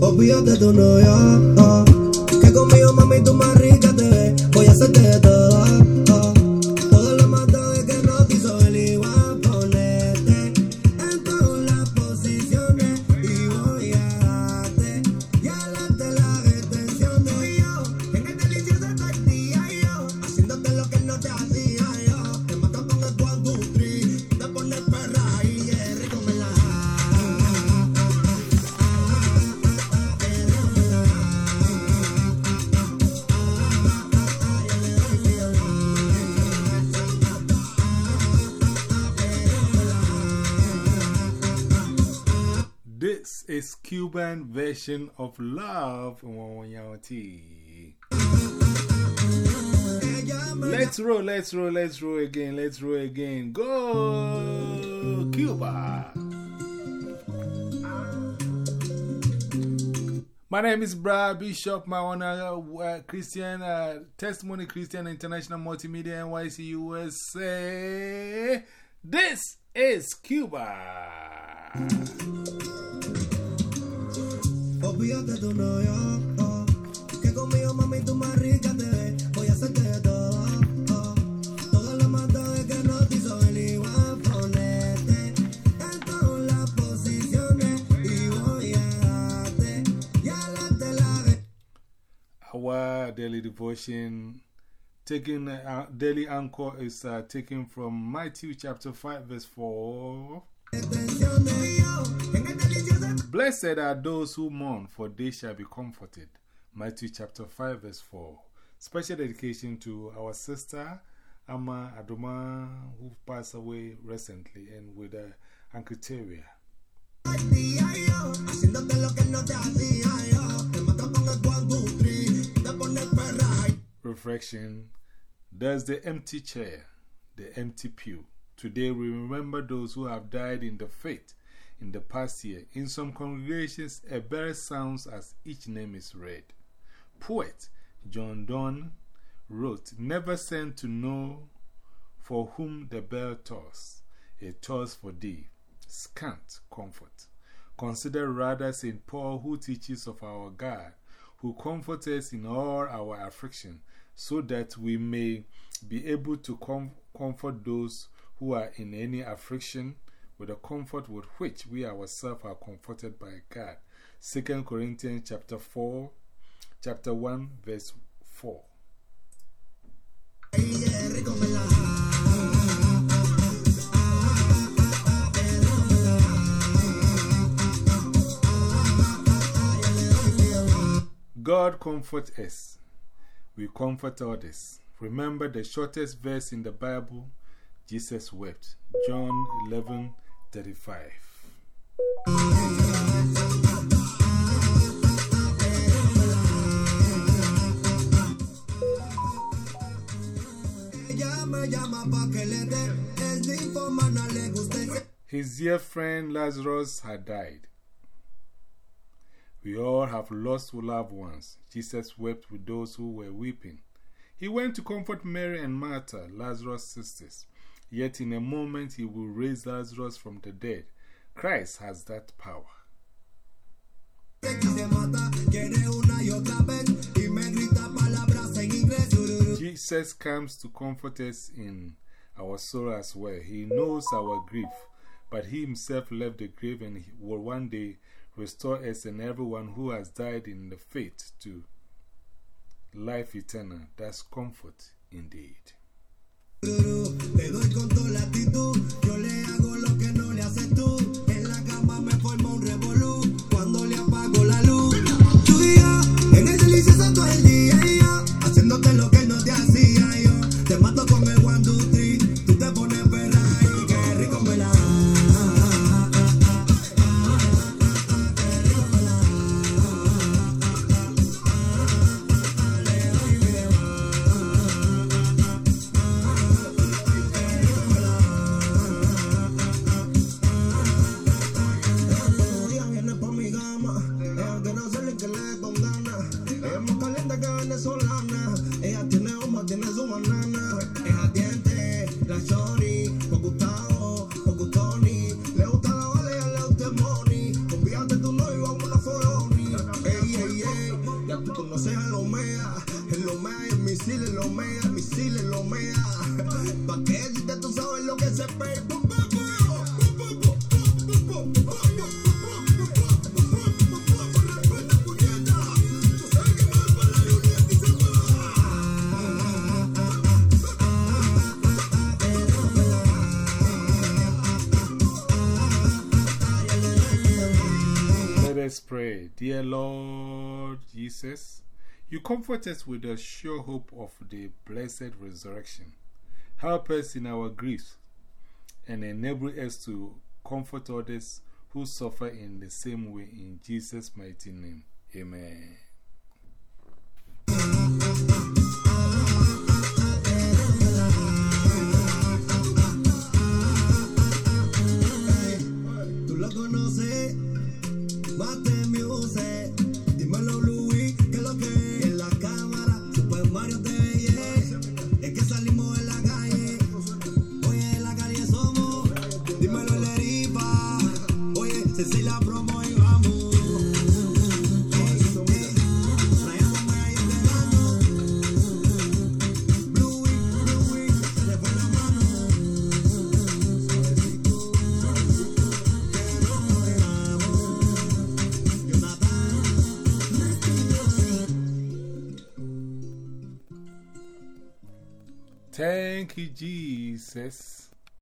Olvídate tu novio, oh. que conmigo mami tú más rica is Cuban version of love. Let's roll, let's roll, let's roll again, let's roll again. Go, Cuba. My name is Brad Bishop, my honor uh, Christian, uh, Testimony Christian International Multimedia NYC USA. This is Cuba. Olvídate tu novio, oh. que conmigo mami tú más rica te ves. Voy a hacerte de todo, oh. todo lo más que no te hizo el igual. Ponerte en todas las posiciones y voy a darte y a darte la Our daily devotion, taking uh, daily anchor is uh, taken from Matthew chapter 5, verse 4. Blessed are those who mourn, for they shall be comforted. Matthew chapter 5, verse 4. Special dedication to our sister Ama Adoma, who passed away recently, and with uh, Uncle Terria. tortilla yo, haciéndote lo que no te hacía yo. Te mato con el one, two, three, te pones perra y Reflection There's the empty chair, the empty pew. Today we remember those who have died in the faith in the past year. In some congregations, a bell sounds as each name is read. Poet John Donne wrote, Never send to know for whom the bell tolls. It tolls for thee. Scant comfort. Consider rather St. Paul, who teaches of our God, who comforts us in all our affliction, so that we may be able to com comfort those who are in any affliction with the comfort with which we ourselves are comforted by God. 2 Corinthians chapter 4, chapter 1, verse 4. God comforts us. We comfort others. Remember the shortest verse in the Bible Jesus wept. John 11 35. Ella me llama pa' que le dé el ninfomana le guste. His dear friend Lazarus had died. We all have lost loved ones. Jesus wept with those who were weeping. He went to comfort Mary and Martha, Lazarus' sisters. Yet in a moment he will raise Lazarus from the dead. Christ has that power. Jesus comes to comfort us in our sorrow as well. He knows our grief, but He Himself left the grave and will one day restore us and everyone who has died in the faith to life eternal. That's comfort indeed. Que le condana. Ella es más caliente que venezolana. Ella tiene hombres, tiene su banana. Es diente, la chori, con Gustavo, con Gustoni. Le gusta la vale, ella le gusta el money. Confíate tu novio, vamos a una foroni. Ey, ey, ey, ya tú conoces a Lomea. El Lomea y el misil, el Lomea, el misil, el Lomea. Pa' que tú sabes lo que se perdió. Pray. Dear Lord Jesus, you comfort us with the sure hope of the blessed resurrection. Help us in our grief and enable us to comfort others who suffer in the same way in Jesus' mighty name. Amen. Thank you, Jesus.